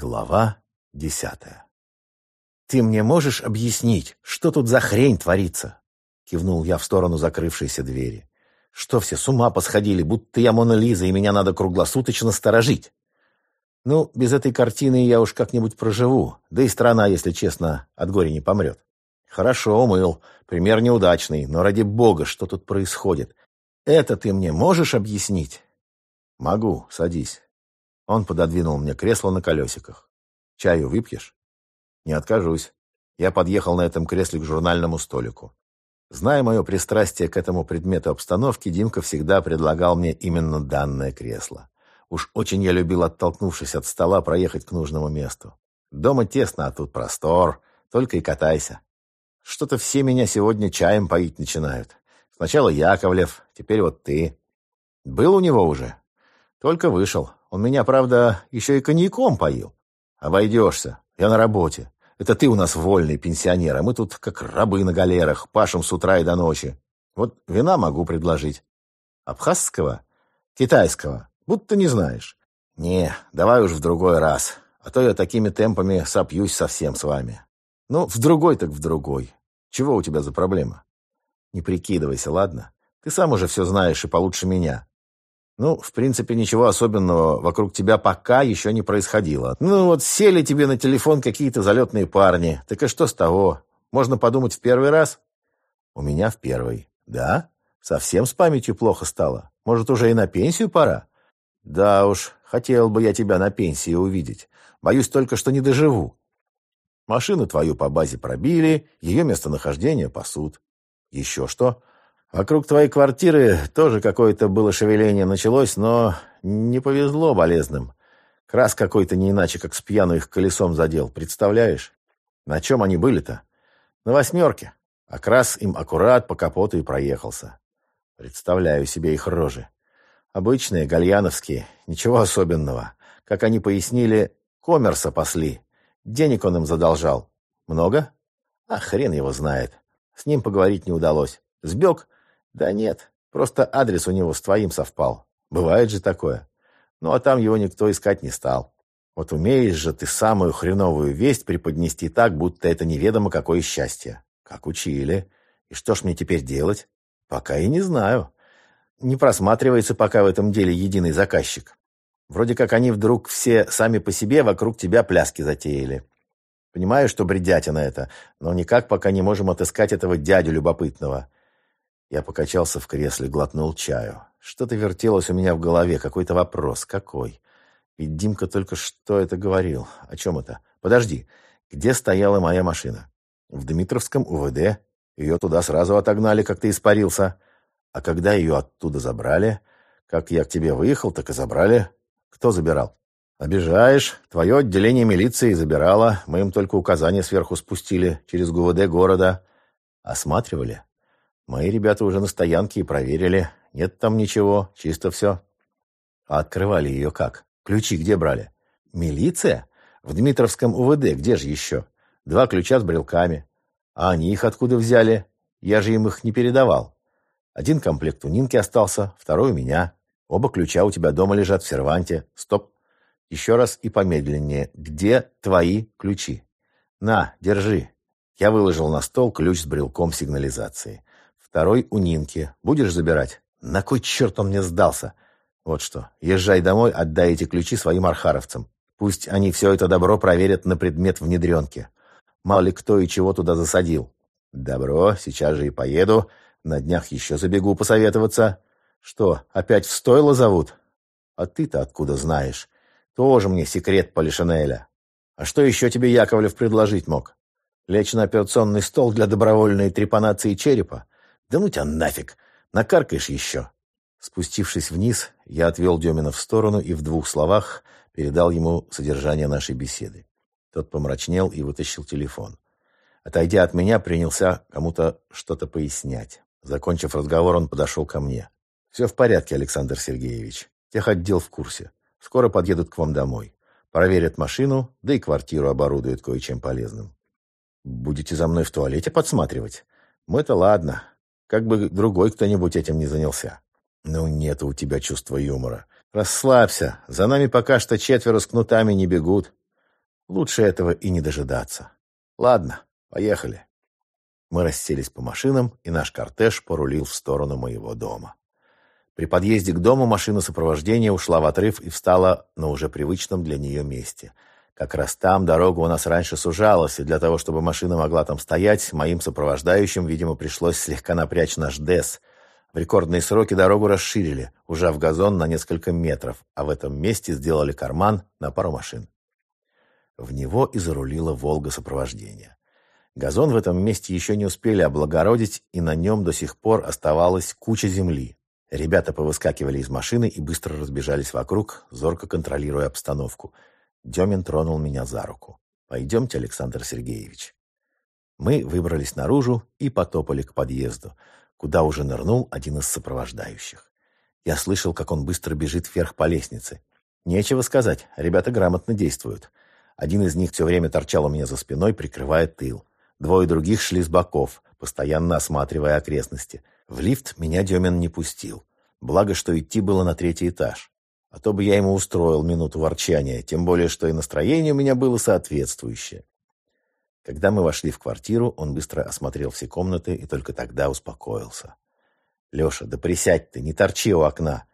Глава десятая. «Ты мне можешь объяснить, что тут за хрень творится?» Кивнул я в сторону закрывшейся двери. «Что все с ума посходили, будто я Мона Лиза, и меня надо круглосуточно сторожить?» «Ну, без этой картины я уж как-нибудь проживу, да и страна, если честно, от горя не помрет». «Хорошо, умыл. Пример неудачный, но ради бога, что тут происходит? Это ты мне можешь объяснить?» «Могу, садись». Он пододвинул мне кресло на колесиках. «Чаю выпьешь?» «Не откажусь». Я подъехал на этом кресле к журнальному столику. Зная мое пристрастие к этому предмету обстановки, Димка всегда предлагал мне именно данное кресло. Уж очень я любил, оттолкнувшись от стола, проехать к нужному месту. Дома тесно, а тут простор. Только и катайся. Что-то все меня сегодня чаем поить начинают. Сначала Яковлев, теперь вот ты. Был у него уже? Только вышел. Он меня, правда, еще и коньяком поил. Обойдешься. Я на работе. Это ты у нас вольный пенсионер, а мы тут как рабы на галерах, пашем с утра и до ночи. Вот вина могу предложить. Абхазского? Китайского? Будто не знаешь. Не, давай уж в другой раз. А то я такими темпами сопьюсь совсем с вами. Ну, в другой так в другой. Чего у тебя за проблема? Не прикидывайся, ладно? Ты сам уже все знаешь и получше меня. Ну, в принципе, ничего особенного вокруг тебя пока еще не происходило. Ну вот сели тебе на телефон какие-то залетные парни. Так и что с того? Можно подумать в первый раз? У меня в первый. Да? Совсем с памятью плохо стало? Может, уже и на пенсию пора? Да уж, хотел бы я тебя на пенсии увидеть. Боюсь только, что не доживу. Машину твою по базе пробили, ее местонахождение пасут. Еще что? Вокруг твоей квартиры тоже какое-то было шевеление началось, но не повезло болезным. Крас какой-то не иначе, как с пьяну их колесом задел, представляешь? На чем они были-то? На восьмерке. А Крас им аккурат по капоту и проехался. Представляю себе их рожи. Обычные, гальяновские, ничего особенного. Как они пояснили, коммерса пасли. Денег он им задолжал. Много? А хрен его знает. С ним поговорить не удалось. Сбег, да нет, просто адрес у него с твоим совпал. Бывает же такое. Ну, а там его никто искать не стал. Вот умеешь же ты самую хреновую весть преподнести так, будто это неведомо какое счастье. Как учили. И что ж мне теперь делать? Пока и не знаю. Не просматривается пока в этом деле единый заказчик. Вроде как они вдруг все сами по себе вокруг тебя пляски затеяли. Понимаю, что бредятина это, но никак пока не можем отыскать этого дядю любопытного. Я покачался в кресле, глотнул чаю. Что-то вертелось у меня в голове, какой-то вопрос. Какой? Ведь Димка только что это говорил. О чем это? Подожди, где стояла моя машина? В Дмитровском УВД. Ее туда сразу отогнали, как ты испарился. А когда ее оттуда забрали? Как я к тебе выехал, так и забрали. Кто забирал? Обижаешь. Твое отделение милиции забирало. Мы им только указания сверху спустили через ГУВД города. Осматривали? Мои ребята уже на стоянке и проверили. Нет там ничего, чисто все. А открывали ее как? Ключи где брали? Милиция? В Дмитровском УВД, где же еще? Два ключа с брелками. А они их откуда взяли? Я же им их не передавал. Один комплект у Нинки остался, второй у меня. Оба ключа у тебя дома лежат в серванте. Стоп. Еще раз и помедленнее. Где твои ключи? На, держи. Я выложил на стол ключ с брелком сигнализации. Второй у Нинки. Будешь забирать? На кой черт он мне сдался? Вот что, езжай домой, отдай эти ключи своим архаровцам. Пусть они все это добро проверят на предмет внедренки. Мало ли кто и чего туда засадил. Добро, сейчас же и поеду. На днях еще забегу посоветоваться. Что, опять в стойло зовут? А ты-то откуда знаешь? Тоже мне секрет Полишинеля. А что еще тебе Яковлев предложить мог? Лечь на операционный стол для добровольной трепанации черепа? Да ну тебя нафиг! Накаркаешь еще!» Спустившись вниз, я отвел Демина в сторону и в двух словах передал ему содержание нашей беседы. Тот помрачнел и вытащил телефон. Отойдя от меня, принялся кому-то что-то пояснять. Закончив разговор, он подошел ко мне. «Все в порядке, Александр Сергеевич. Техотдел в курсе. Скоро подъедут к вам домой. Проверят машину, да и квартиру оборудуют кое-чем полезным. Будете за мной в туалете подсматривать? Мы-то ладно. Как бы другой кто-нибудь этим не занялся. Ну, нет у тебя чувства юмора. Расслабься. За нами пока что четверо с кнутами не бегут. Лучше этого и не дожидаться. Ладно, поехали. Мы расселись по машинам, и наш кортеж порулил в сторону моего дома. При подъезде к дому машина сопровождения ушла в отрыв и встала на уже привычном для нее месте. Как раз там дорога у нас раньше сужалась, и для того, чтобы машина могла там стоять, моим сопровождающим, видимо, пришлось слегка напрячь наш ДЭС. В рекордные сроки дорогу расширили, ужав газон на несколько метров, а в этом месте сделали карман на пару машин. В него и зарулила «Волга» сопровождения. Газон в этом месте еще не успели облагородить, и на нем до сих пор оставалась куча земли. Ребята повыскакивали из машины и быстро разбежались вокруг, зорко контролируя обстановку. Демин тронул меня за руку. «Пойдемте, Александр Сергеевич». Мы выбрались наружу и потопали к подъезду, куда уже нырнул один из сопровождающих. Я слышал, как он быстро бежит вверх по лестнице. Нечего сказать, ребята грамотно действуют. Один из них все время торчал у меня за спиной, прикрывая тыл. Двое других шли с боков, постоянно осматривая окрестности – в лифт меня Демин не пустил. Благо, что идти было на третий этаж. А то бы я ему устроил минуту ворчания, тем более, что и настроение у меня было соответствующее. Когда мы вошли в квартиру, он быстро осмотрел все комнаты и только тогда успокоился. «Леша, да присядь ты, не торчи у окна!»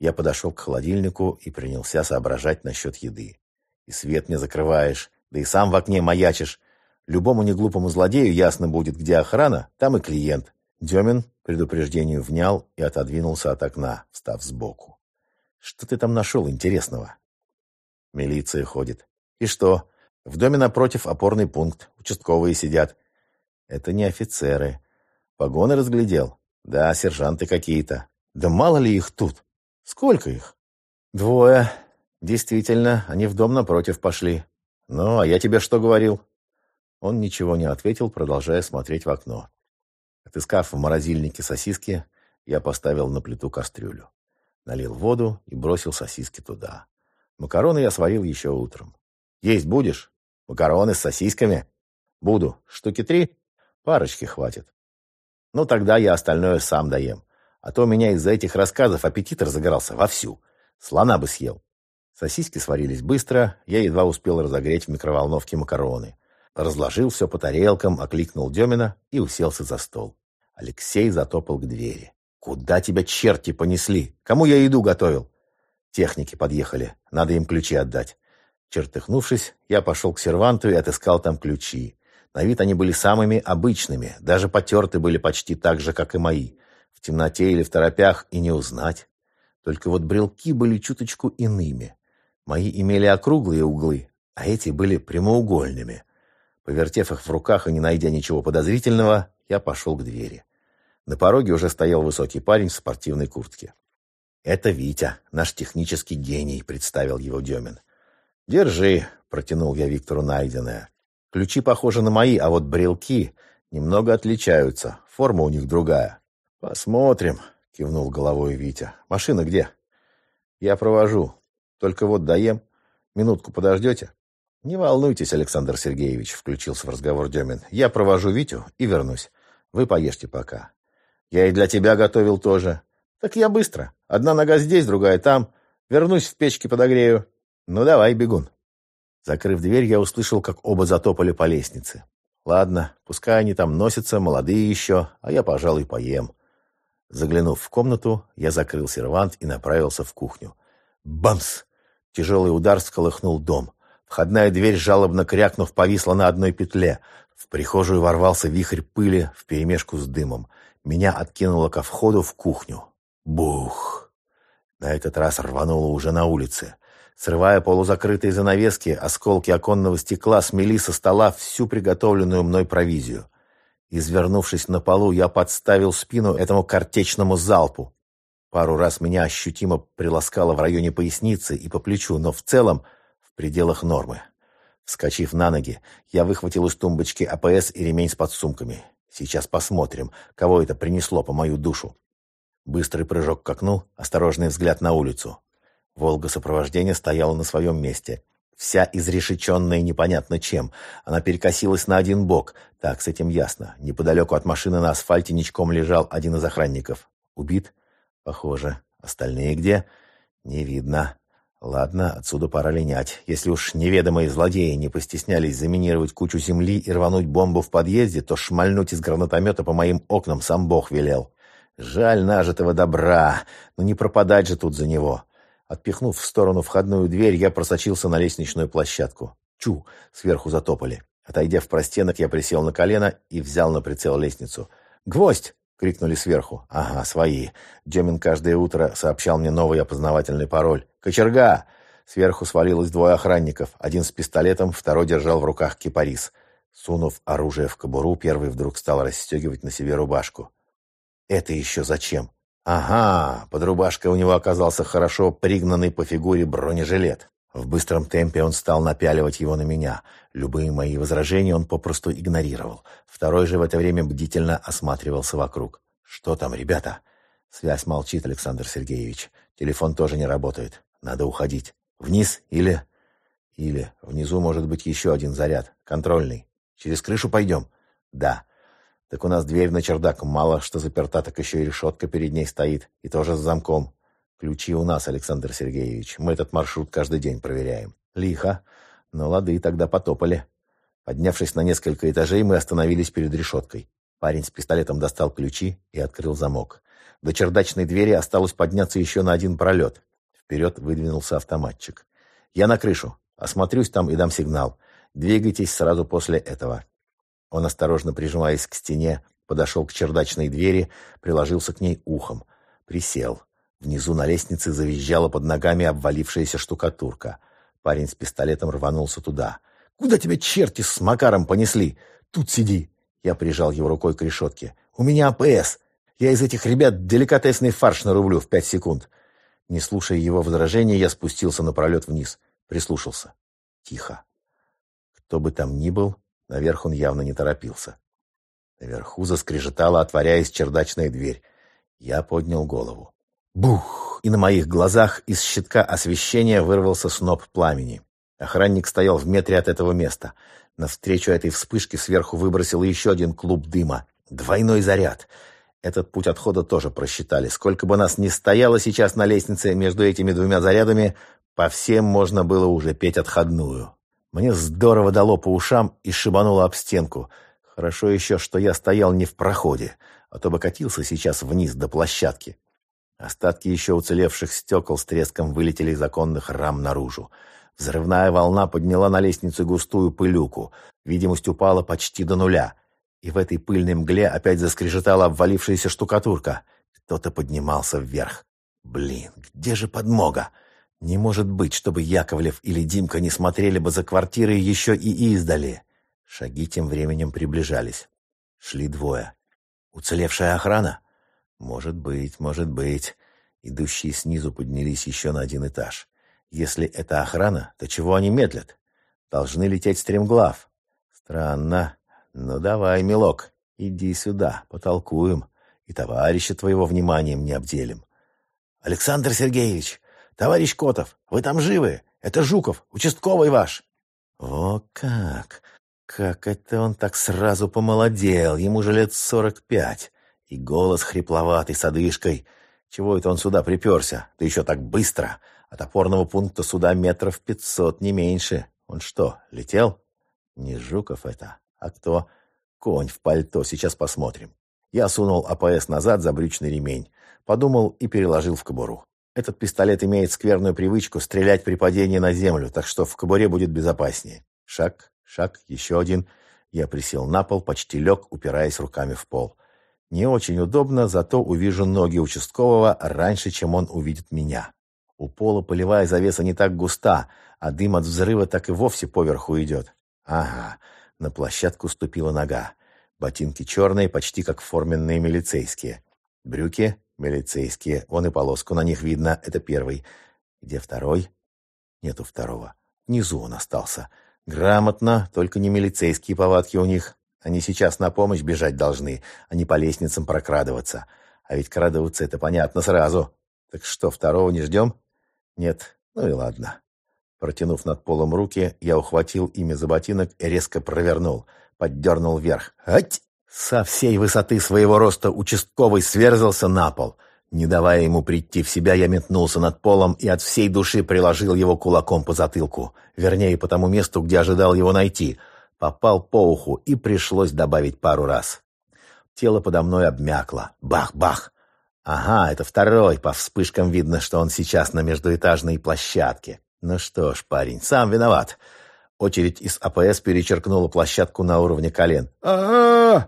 Я подошел к холодильнику и принялся соображать насчет еды. «И свет мне закрываешь, да и сам в окне маячишь. Любому неглупому злодею ясно будет, где охрана, там и клиент. Демин предупреждению внял и отодвинулся от окна, встав сбоку. «Что ты там нашел интересного?» «Милиция ходит». «И что? В доме напротив опорный пункт. Участковые сидят». «Это не офицеры. Погоны разглядел?» «Да, сержанты какие-то». «Да мало ли их тут? Сколько их?» «Двое. Действительно, они в дом напротив пошли. Ну, а я тебе что говорил?» Он ничего не ответил, продолжая смотреть в окно. Отыскав в морозильнике сосиски, я поставил на плиту кастрюлю. Налил воду и бросил сосиски туда. Макароны я сварил еще утром. «Есть будешь? Макароны с сосисками?» «Буду. Штуки три? Парочки хватит». «Ну, тогда я остальное сам доем. А то у меня из-за этих рассказов аппетит разыгрался вовсю. Слона бы съел». Сосиски сварились быстро, я едва успел разогреть в микроволновке макароны. Разложил все по тарелкам, окликнул Демина и уселся за стол. Алексей затопал к двери. «Куда тебя черти понесли? Кому я еду готовил?» Техники подъехали, надо им ключи отдать. Чертыхнувшись, я пошел к серванту и отыскал там ключи. На вид они были самыми обычными, даже потерты были почти так же, как и мои. В темноте или в торопях и не узнать. Только вот брелки были чуточку иными. Мои имели округлые углы, а эти были прямоугольными. Повертев их в руках и не найдя ничего подозрительного, я пошел к двери. На пороге уже стоял высокий парень в спортивной куртке. «Это Витя, наш технический гений», — представил его Демин. «Держи», — протянул я Виктору найденное. «Ключи похожи на мои, а вот брелки немного отличаются. Форма у них другая». «Посмотрим», — кивнул головой Витя. «Машина где?» «Я провожу. Только вот доем. Минутку подождете?» «Не волнуйтесь, Александр Сергеевич», — включился в разговор Демин. «Я провожу Витю и вернусь. Вы поешьте пока». «Я и для тебя готовил тоже». «Так я быстро. Одна нога здесь, другая там. Вернусь в печке подогрею». «Ну давай, бегун». Закрыв дверь, я услышал, как оба затопали по лестнице. «Ладно, пускай они там носятся, молодые еще, а я, пожалуй, поем». Заглянув в комнату, я закрыл сервант и направился в кухню. Бамс! Тяжелый удар сколыхнул дом. Входная дверь, жалобно крякнув, повисла на одной петле. В прихожую ворвался вихрь пыли вперемешку с дымом. Меня откинуло ко входу в кухню. Бух! На этот раз рвануло уже на улице. Срывая полузакрытые занавески, осколки оконного стекла смели со стола всю приготовленную мной провизию. Извернувшись на полу, я подставил спину этому картечному залпу. Пару раз меня ощутимо приласкало в районе поясницы и по плечу, но в целом в пределах нормы. Вскочив на ноги, я выхватил из тумбочки АПС и ремень с подсумками. Сейчас посмотрим, кого это принесло по мою душу. Быстрый прыжок к окну, осторожный взгляд на улицу. Волга сопровождения стояла на своем месте. Вся изрешеченная непонятно чем. Она перекосилась на один бок. Так, с этим ясно. Неподалеку от машины на асфальте ничком лежал один из охранников. Убит? Похоже. Остальные где? Не видно. Ладно, отсюда пора линять. Если уж неведомые злодеи не постеснялись заминировать кучу земли и рвануть бомбу в подъезде, то шмальнуть из гранатомета по моим окнам сам Бог велел. Жаль нажитого добра, но не пропадать же тут за него. Отпихнув в сторону входную дверь, я просочился на лестничную площадку. Чу! Сверху затопали. Отойдя в простенок, я присел на колено и взял на прицел лестницу. «Гвоздь!» — крикнули сверху. «Ага, свои». Демин каждое утро сообщал мне новый опознавательный пароль. «Кочерга!» Сверху свалилось двое охранников. Один с пистолетом, второй держал в руках кипарис. Сунув оружие в кобуру, первый вдруг стал расстегивать на себе рубашку. «Это еще зачем?» Ага, под рубашкой у него оказался хорошо пригнанный по фигуре бронежилет. В быстром темпе он стал напяливать его на меня. Любые мои возражения он попросту игнорировал. Второй же в это время бдительно осматривался вокруг. «Что там, ребята?» Связь молчит, Александр Сергеевич. Телефон тоже не работает. Надо уходить. Вниз или... Или внизу может быть еще один заряд. Контрольный. Через крышу пойдем? Да. Так у нас дверь на чердак мало что заперта, так еще и решетка перед ней стоит, и тоже с замком. Ключи у нас, Александр Сергеевич. Мы этот маршрут каждый день проверяем. Лихо. Но лады тогда потопали. Поднявшись на несколько этажей, мы остановились перед решеткой. Парень с пистолетом достал ключи и открыл замок. До чердачной двери осталось подняться еще на один пролет. Вперед выдвинулся автоматчик. «Я на крышу. Осмотрюсь там и дам сигнал. Двигайтесь сразу после этого». Он, осторожно прижимаясь к стене, подошел к чердачной двери, приложился к ней ухом. Присел. Внизу на лестнице завизжала под ногами обвалившаяся штукатурка. Парень с пистолетом рванулся туда. «Куда тебя черти с Макаром понесли? Тут сиди!» Я прижал его рукой к решетке. «У меня АПС! Я из этих ребят деликатесный фарш нарублю в пять секунд!» Не слушая его возражения, я спустился на пролет вниз. Прислушался. Тихо. Кто бы там ни был, Наверх он явно не торопился. Наверху заскрежетала, отворяясь чердачная дверь. Я поднял голову. Бух! И на моих глазах из щитка освещения вырвался сноп пламени. Охранник стоял в метре от этого места. Навстречу этой вспышке сверху выбросил еще один клуб дыма. Двойной заряд. Этот путь отхода тоже просчитали. Сколько бы нас ни стояло сейчас на лестнице между этими двумя зарядами, по всем можно было уже петь отходную. Мне здорово дало по ушам и шибануло об стенку. Хорошо еще, что я стоял не в проходе, а то бы катился сейчас вниз до площадки. Остатки еще уцелевших стекол с треском вылетели из оконных рам наружу. Взрывная волна подняла на лестницу густую пылюку. Видимость упала почти до нуля. И в этой пыльной мгле опять заскрежетала обвалившаяся штукатурка. Кто-то поднимался вверх. Блин, где же подмога? Не может быть, чтобы Яковлев или Димка не смотрели бы за квартирой еще и издали. Шаги тем временем приближались. Шли двое. Уцелевшая охрана? Может быть, может быть. Идущие снизу поднялись еще на один этаж. Если это охрана, то чего они медлят? Должны лететь стремглав. Странно. Ну давай, милок, иди сюда, потолкуем. И товарища твоего вниманием не обделим. Александр Сергеевич, «Товарищ Котов, вы там живы? Это Жуков, участковый ваш!» «О как! Как это он так сразу помолодел? Ему же лет сорок пять. И голос хрипловатый, с одышкой. Чего это он сюда приперся? Да еще так быстро. От опорного пункта сюда метров пятьсот, не меньше. Он что, летел? Не Жуков это. А кто? Конь в пальто, сейчас посмотрим. Я сунул АПС назад за брючный ремень. Подумал и переложил в кобуру. Этот пистолет имеет скверную привычку стрелять при падении на землю, так что в кобуре будет безопаснее. Шаг, шаг, еще один. Я присел на пол, почти лег, упираясь руками в пол. Не очень удобно, зато увижу ноги участкового раньше, чем он увидит меня. У пола полевая завеса не так густа, а дым от взрыва так и вовсе поверху идет. Ага, на площадку ступила нога. Ботинки черные, почти как форменные милицейские. Брюки Милицейские, вон и полоску на них видно, это первый. Где второй? Нету второго. Внизу он остался. Грамотно, только не милицейские повадки у них. Они сейчас на помощь бежать должны, а не по лестницам прокрадываться. А ведь крадываться это понятно сразу. Так что, второго не ждем? Нет, ну и ладно. Протянув над полом руки, я ухватил ими за ботинок и резко провернул. Поддернул вверх. Ать! Со всей высоты своего роста участковый сверзался на пол. Не давая ему прийти в себя, я метнулся над полом и от всей души приложил его кулаком по затылку. Вернее, по тому месту, где ожидал его найти. Попал по уху и пришлось добавить пару раз. Тело подо мной обмякло. Бах-бах! Ага, это второй. По вспышкам видно, что он сейчас на междуэтажной площадке. Ну что ж, парень, сам виноват. Очередь из АПС перечеркнула площадку на уровне колен. а а, -а!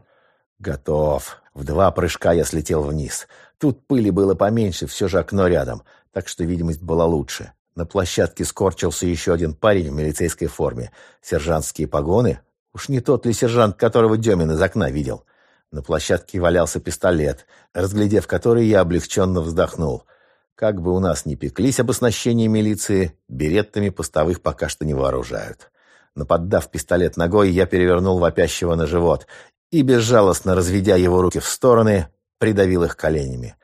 Готов. В два прыжка я слетел вниз. Тут пыли было поменьше, все же окно рядом, так что видимость была лучше. На площадке скорчился еще один парень в милицейской форме. Сержантские погоны? Уж не тот ли сержант, которого Демин из окна видел? На площадке валялся пистолет, разглядев который, я облегченно вздохнул. Как бы у нас ни пеклись об оснащении милиции, береттами постовых пока что не вооружают. Наподдав пистолет ногой, я перевернул вопящего на живот и, безжалостно разведя его руки в стороны, придавил их коленями.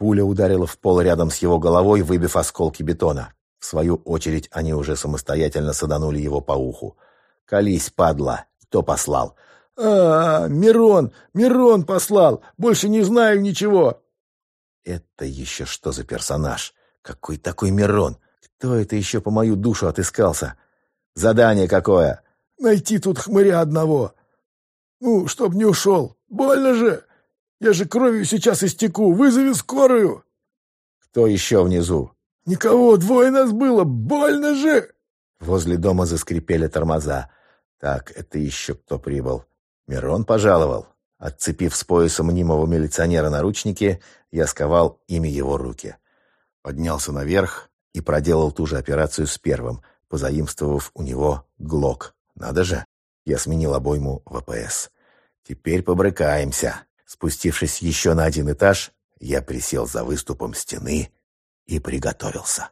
Пуля ударила в пол рядом с его головой, выбив осколки бетона. В свою очередь они уже самостоятельно саданули его по уху. «Колись, падла! Кто послал?» «А, Мирон! Мирон послал! Больше не знаю ничего!» «Это еще что за персонаж? Какой такой Мирон? Кто это еще по мою душу отыскался? Задание какое?» «Найти тут хмыря одного. Ну, чтоб не ушел. Больно же! Я же кровью сейчас истеку. Вызови скорую!» «Кто еще внизу?» «Никого, двое нас было. Больно же!» Возле дома заскрипели тормоза. «Так, это еще кто прибыл?» «Мирон пожаловал?» Отцепив с пояса мнимого милиционера наручники, я сковал ими его руки. Поднялся наверх и проделал ту же операцию с первым, позаимствовав у него глок. Надо же! Я сменил обойму в АПС. Теперь побрыкаемся. Спустившись еще на один этаж, я присел за выступом стены и приготовился.